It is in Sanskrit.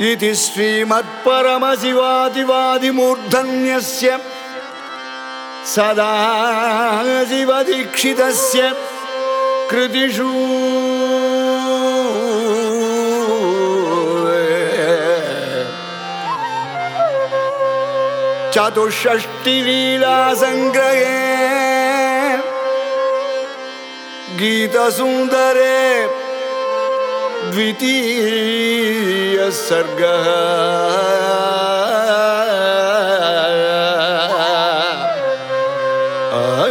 इति श्रीमत्परमशिवादिवादिमूर्धन्यस्य सदा शिवदीक्षितस्य कृतिषु। चतुष्षष्टिलीलासङ्ग्रहे गीतसुन्दरे वितीय सर्गः आ